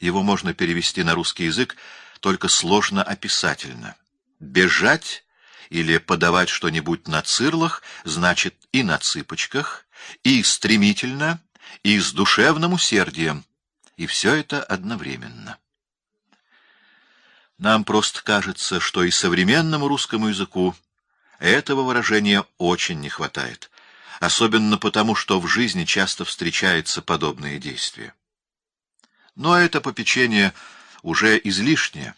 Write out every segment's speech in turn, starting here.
Его можно перевести на русский язык только сложно описательно. Бежать или подавать что-нибудь на цирлах значит и на цыпочках, и стремительно, и с душевным усердием, и все это одновременно. Нам просто кажется, что и современному русскому языку этого выражения очень не хватает, особенно потому, что в жизни часто встречается подобные действия. Но это попечение уже излишнее.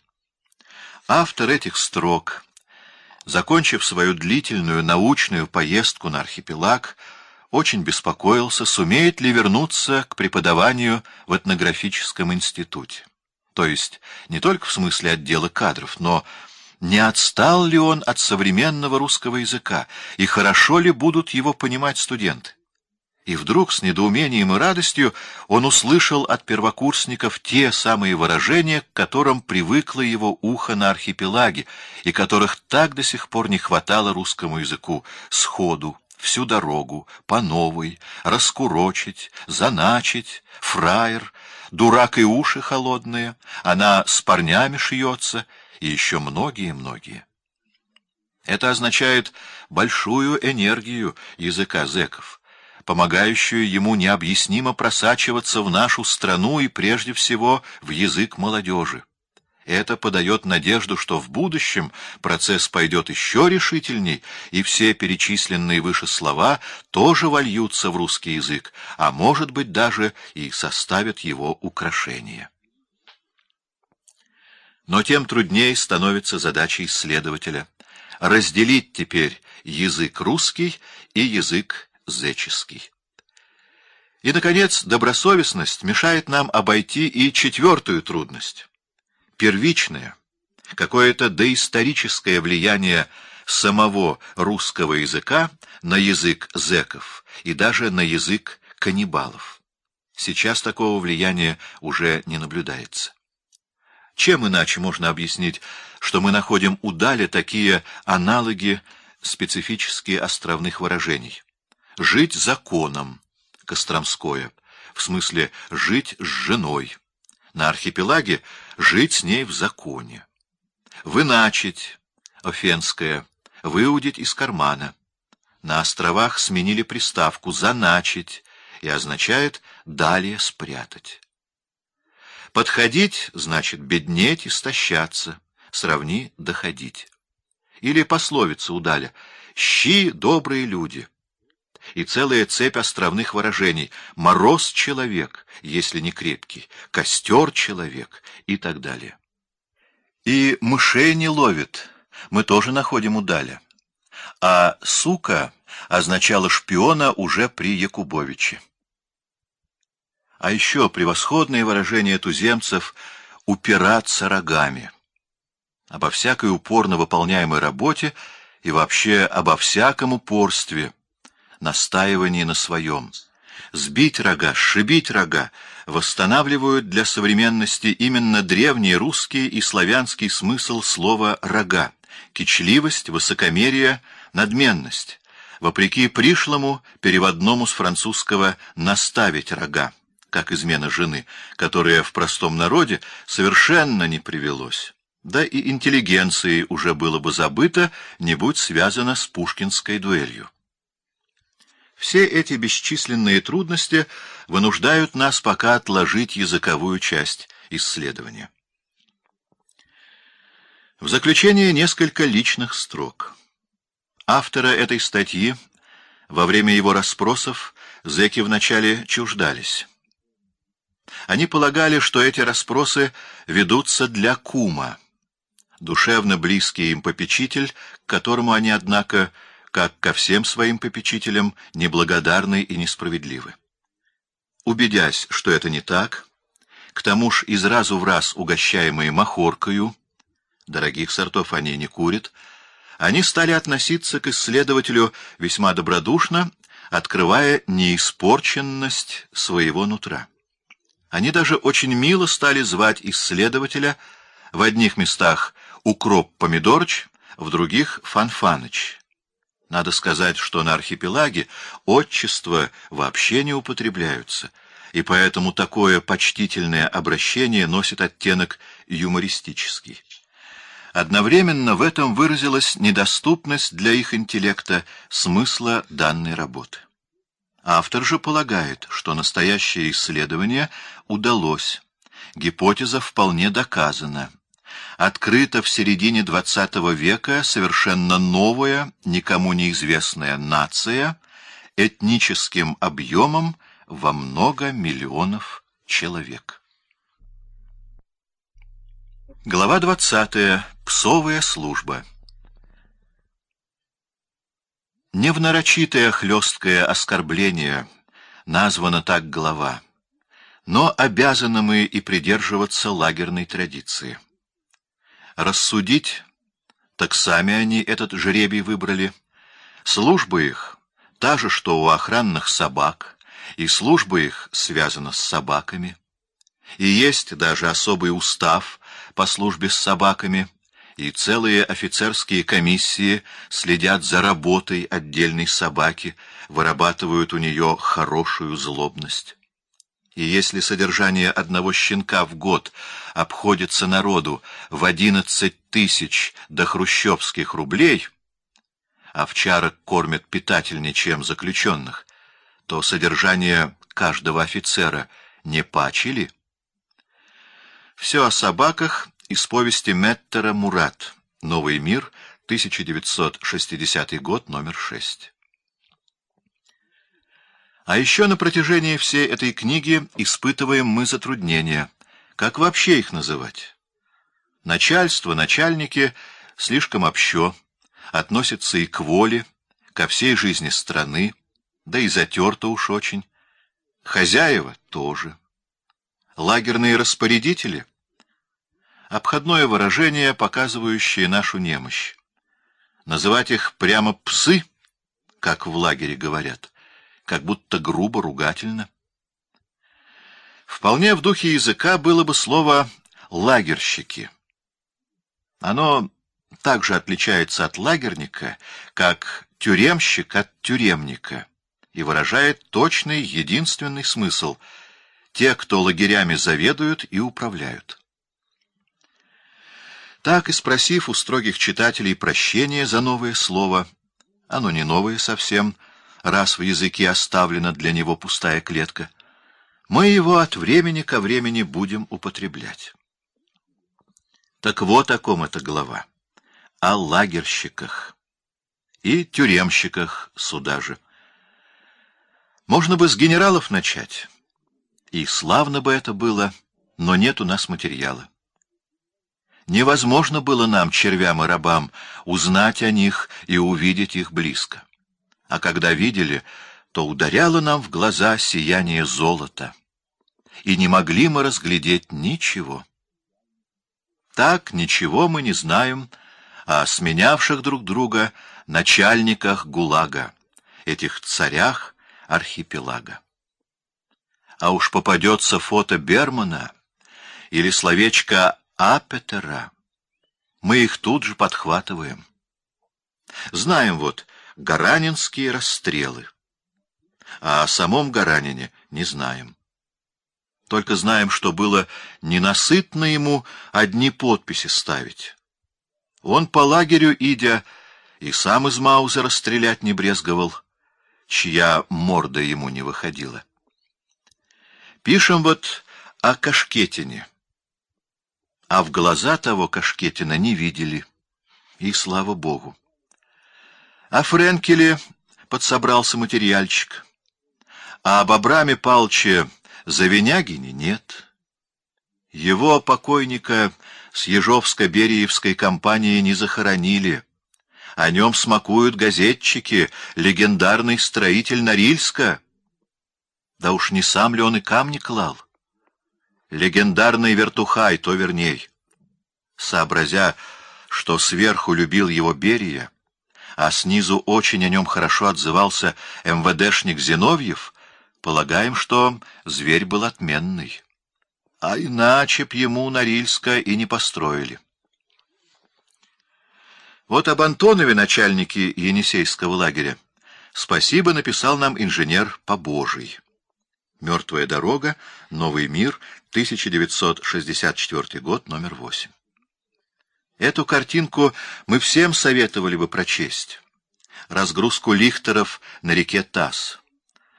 Автор этих строк, закончив свою длительную научную поездку на архипелаг, очень беспокоился, сумеет ли вернуться к преподаванию в этнографическом институте. То есть не только в смысле отдела кадров, но не отстал ли он от современного русского языка, и хорошо ли будут его понимать студенты. И вдруг с недоумением и радостью он услышал от первокурсников те самые выражения, к которым привыкло его ухо на архипелаге, и которых так до сих пор не хватало русскому языку сходу, всю дорогу, по новой, раскурочить, заначить, фраер, дурак и уши холодные, она с парнями шьется, и еще многие-многие. Это означает большую энергию языка зеков, помогающую ему необъяснимо просачиваться в нашу страну и прежде всего в язык молодежи. Это подает надежду, что в будущем процесс пойдет еще решительней, и все перечисленные выше слова тоже вольются в русский язык, а может быть даже и составят его украшение. Но тем труднее становится задача исследователя разделить теперь язык русский и язык зеческий. И, наконец, добросовестность мешает нам обойти и четвертую трудность первичное, какое-то доисторическое влияние самого русского языка на язык зеков и даже на язык каннибалов. Сейчас такого влияния уже не наблюдается. Чем иначе можно объяснить, что мы находим у Даля такие аналоги специфические островных выражений? Жить законом, Костромское, в смысле жить с женой, на архипелаге жить с ней в законе. Выначить, Офенская, выудить из кармана. На островах сменили приставку «заначить» и означает «далее спрятать». Подходить значит беднеть, истощаться, сравни доходить. Или пословица удаля «щи добрые люди» и целая цепь островных выражений «мороз человек», если не крепкий, «костер человек» и так далее. И мышей не ловит, мы тоже находим удаля. А «сука» означала шпиона уже при Якубовиче. А еще превосходное выражение туземцев «упираться рогами». Обо всякой упорно выполняемой работе и вообще обо всяком упорстве – настаивание на своем. Сбить рога, сшибить рога восстанавливают для современности именно древний русский и славянский смысл слова «рога» — кичливость, высокомерие, надменность, вопреки пришлому переводному с французского «наставить рога», как измена жены, которая в простом народе совершенно не привелось. Да и интеллигенции уже было бы забыто, не будь связано с пушкинской дуэлью. Все эти бесчисленные трудности вынуждают нас пока отложить языковую часть исследования. В заключение несколько личных строк. Автора этой статьи во время его расспросов зэки вначале чуждались. Они полагали, что эти расспросы ведутся для кума, душевно близкий им попечитель, к которому они, однако, как ко всем своим попечителям, неблагодарны и несправедливы. Убедясь, что это не так, к тому ж из разу в раз угощаемые махоркою, дорогих сортов они не курят, они стали относиться к исследователю весьма добродушно, открывая неиспорченность своего нутра. Они даже очень мило стали звать исследователя в одних местах Укроп Помидорыч, в других Фанфаныч. Надо сказать, что на архипелаге отчества вообще не употребляются, и поэтому такое почтительное обращение носит оттенок юмористический. Одновременно в этом выразилась недоступность для их интеллекта смысла данной работы. Автор же полагает, что настоящее исследование удалось, гипотеза вполне доказана. Открыта в середине XX века совершенно новая, никому неизвестная нация, этническим объемом во много миллионов человек. Глава 20. Псовая служба. Не в нарочитое хлесткое оскорбление названа так глава, но обязаны мы и придерживаться лагерной традиции. Рассудить, так сами они этот жребий выбрали. Служба их та же, что у охранных собак, и служба их связана с собаками. И есть даже особый устав по службе с собаками — и целые офицерские комиссии следят за работой отдельной собаки, вырабатывают у нее хорошую злобность. И если содержание одного щенка в год обходится народу в одиннадцать тысяч до хрущевских рублей, овчарок кормят питательнее, чем заключенных, то содержание каждого офицера не пачили? Все о собаках из повести Меттера «Мурат. Новый мир», 1960 год, номер 6. А еще на протяжении всей этой книги испытываем мы затруднения. Как вообще их называть? Начальство, начальники слишком общо, относятся и к воле, ко всей жизни страны, да и затерто уж очень. Хозяева тоже. Лагерные распорядители обходное выражение, показывающее нашу немощь. Называть их прямо «псы», как в лагере говорят, как будто грубо, ругательно. Вполне в духе языка было бы слово «лагерщики». Оно также отличается от лагерника, как тюремщик от тюремника, и выражает точный, единственный смысл — те, кто лагерями заведуют и управляют. Так и спросив у строгих читателей прощения за новое слово, оно не новое совсем, раз в языке оставлена для него пустая клетка, мы его от времени ко времени будем употреблять. Так вот о ком эта глава. О лагерщиках и тюремщиках сюда же. Можно бы с генералов начать, и славно бы это было, но нет у нас материала. Невозможно было нам, червям и рабам, узнать о них и увидеть их близко. А когда видели, то ударяло нам в глаза сияние золота, и не могли мы разглядеть ничего. Так ничего мы не знаем о сменявших друг друга начальниках ГУЛАГа, этих царях архипелага. А уж попадется фото Бермана или словечко Апетера. Мы их тут же подхватываем. Знаем вот гаранинские расстрелы. А о самом Гаранине не знаем. Только знаем, что было ненасытно ему одни подписи ставить. Он по лагерю, идя, и сам из Маузера стрелять не брезговал, чья морда ему не выходила. Пишем вот о Кашкетине а в глаза того Кашкетина не видели. И слава богу. А Френкеле подсобрался материальчик. А об Абраме Палче Завинягине нет. Его покойника с Ежовско-Бериевской компанией не захоронили. О нем смакуют газетчики, легендарный строитель Норильска. Да уж не сам ли он и камни клал? легендарный вертухай, то верней. Сообразя, что сверху любил его Берия, а снизу очень о нем хорошо отзывался МВДшник Зиновьев, полагаем, что зверь был отменный. А иначе б ему Норильска и не построили. Вот об Антонове, начальнике Енисейского лагеря, спасибо написал нам инженер Побожий. Мертвая дорога, Новый мир, 1964 год, номер 8. Эту картинку мы всем советовали бы прочесть. Разгрузку лихтеров на реке Тасс.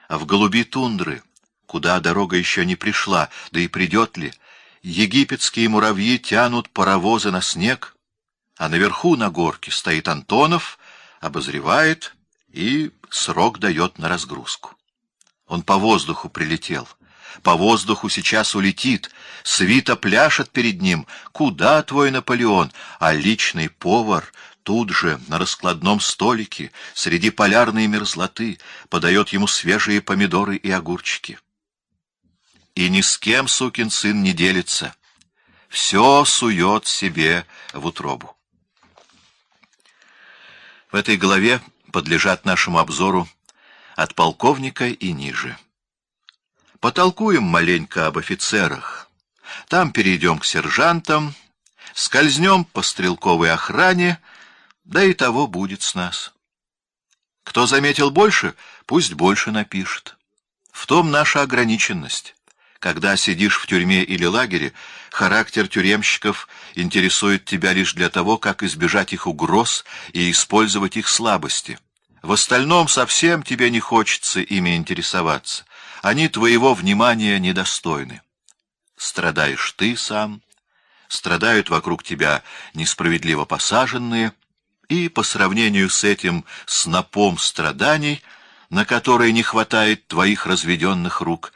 А в голуби тундры, куда дорога еще не пришла, да и придет ли, египетские муравьи тянут паровозы на снег, а наверху на горке стоит Антонов, обозревает и срок дает на разгрузку. Он по воздуху прилетел. По воздуху сейчас улетит. Свита пляшет перед ним. Куда твой Наполеон? А личный повар тут же, на раскладном столике, среди полярной мерзлоты, подает ему свежие помидоры и огурчики. И ни с кем сукин сын не делится. Все сует себе в утробу. В этой главе подлежат нашему обзору от полковника и ниже. Потолкуем маленько об офицерах. Там перейдем к сержантам, скользнем по стрелковой охране, да и того будет с нас. Кто заметил больше, пусть больше напишет. В том наша ограниченность. Когда сидишь в тюрьме или лагере, характер тюремщиков интересует тебя лишь для того, как избежать их угроз и использовать их слабости. В остальном совсем тебе не хочется ими интересоваться. Они твоего внимания недостойны. Страдаешь ты сам, страдают вокруг тебя несправедливо посаженные, и по сравнению с этим снопом страданий, на которые не хватает твоих разведенных рук,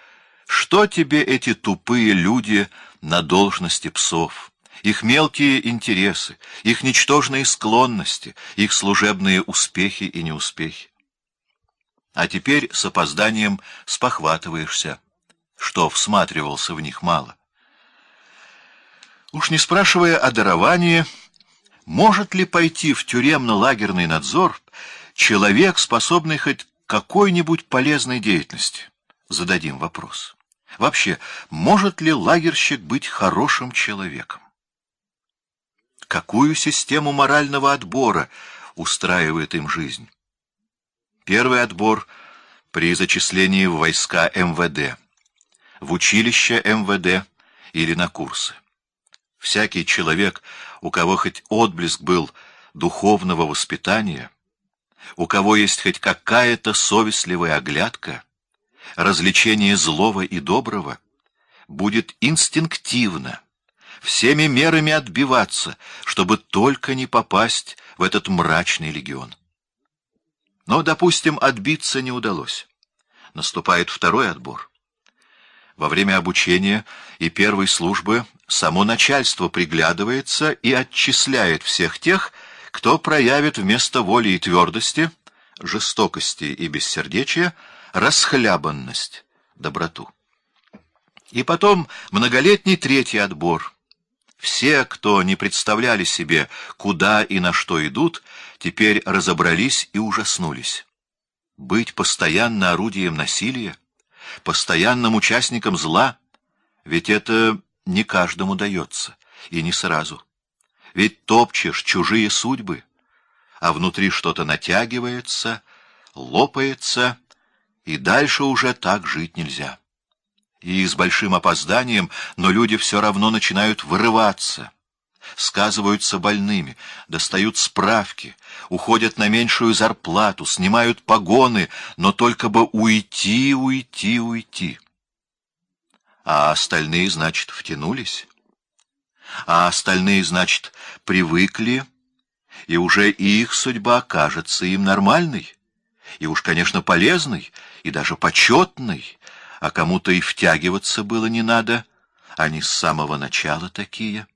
что тебе эти тупые люди на должности псов? их мелкие интересы, их ничтожные склонности, их служебные успехи и неуспехи. А теперь с опозданием спохватываешься, что всматривался в них мало. Уж не спрашивая о даровании, может ли пойти в тюремно-лагерный надзор человек, способный хоть какой-нибудь полезной деятельности? Зададим вопрос. Вообще, может ли лагерщик быть хорошим человеком? Какую систему морального отбора устраивает им жизнь? Первый отбор при зачислении в войска МВД, в училище МВД или на курсы. Всякий человек, у кого хоть отблеск был духовного воспитания, у кого есть хоть какая-то совестливая оглядка, развлечение злого и доброго, будет инстинктивно, всеми мерами отбиваться, чтобы только не попасть в этот мрачный легион. Но, допустим, отбиться не удалось. Наступает второй отбор. Во время обучения и первой службы само начальство приглядывается и отчисляет всех тех, кто проявит вместо воли и твердости, жестокости и бессердечия, расхлябанность, доброту. И потом многолетний третий отбор — все, кто не представляли себе, куда и на что идут, теперь разобрались и ужаснулись. Быть постоянно орудием насилия, постоянным участником зла, ведь это не каждому дается, и не сразу. Ведь топчешь чужие судьбы, а внутри что-то натягивается, лопается, и дальше уже так жить нельзя и с большим опозданием, но люди все равно начинают вырываться, сказываются больными, достают справки, уходят на меньшую зарплату, снимают погоны, но только бы уйти, уйти, уйти. А остальные, значит, втянулись. А остальные, значит, привыкли, и уже их судьба кажется им нормальной, и уж, конечно, полезной, и даже почетной, а кому-то и втягиваться было не надо, они с самого начала такие.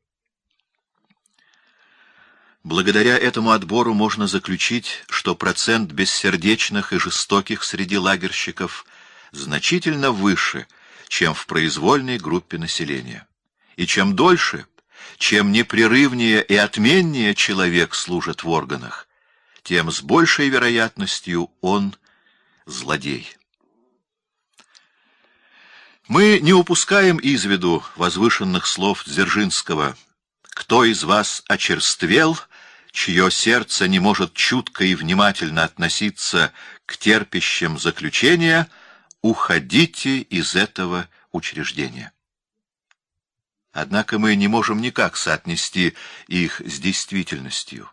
Благодаря этому отбору можно заключить, что процент бессердечных и жестоких среди лагерщиков значительно выше, чем в произвольной группе населения. И чем дольше, чем непрерывнее и отменнее человек служит в органах, тем с большей вероятностью он злодей. Мы не упускаем из виду возвышенных слов Дзержинского «Кто из вас очерствел, чье сердце не может чутко и внимательно относиться к терпящим заключения, уходите из этого учреждения. Однако мы не можем никак соотнести их с действительностью.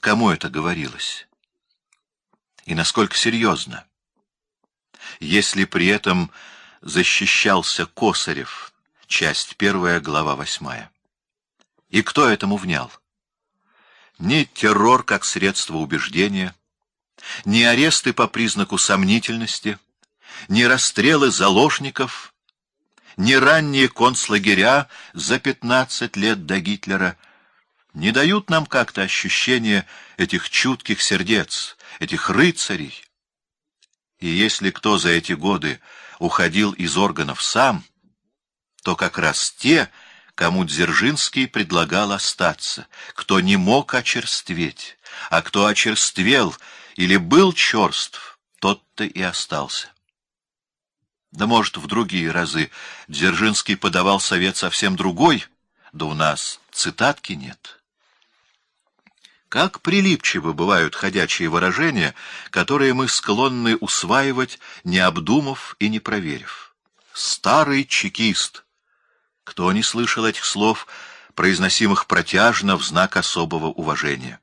Кому это говорилось? И насколько серьезно? Если при этом защищался Косарев, часть первая, глава восьмая. И кто этому внял? Ни террор как средство убеждения, ни аресты по признаку сомнительности, ни расстрелы заложников, ни ранние концлагеря за пятнадцать лет до Гитлера не дают нам как-то ощущения этих чутких сердец, этих рыцарей. И если кто за эти годы уходил из органов сам, то как раз те, кому Дзержинский предлагал остаться, кто не мог очерстветь, а кто очерствел или был черств, тот-то и остался. Да, может, в другие разы Дзержинский подавал совет совсем другой, да у нас цитатки нет. Как прилипчивы бывают ходячие выражения, которые мы склонны усваивать, не обдумав и не проверив. «Старый чекист». Кто не слышал этих слов, произносимых протяжно в знак особого уважения?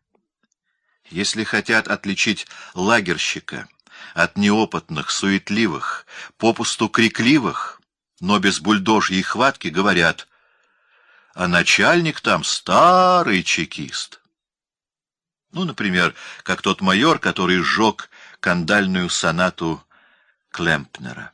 Если хотят отличить лагерщика от неопытных, суетливых, попусту крикливых, но без бульдожьей хватки, говорят, а начальник там старый чекист. Ну, например, как тот майор, который сжег кандальную сонату Клемпнера.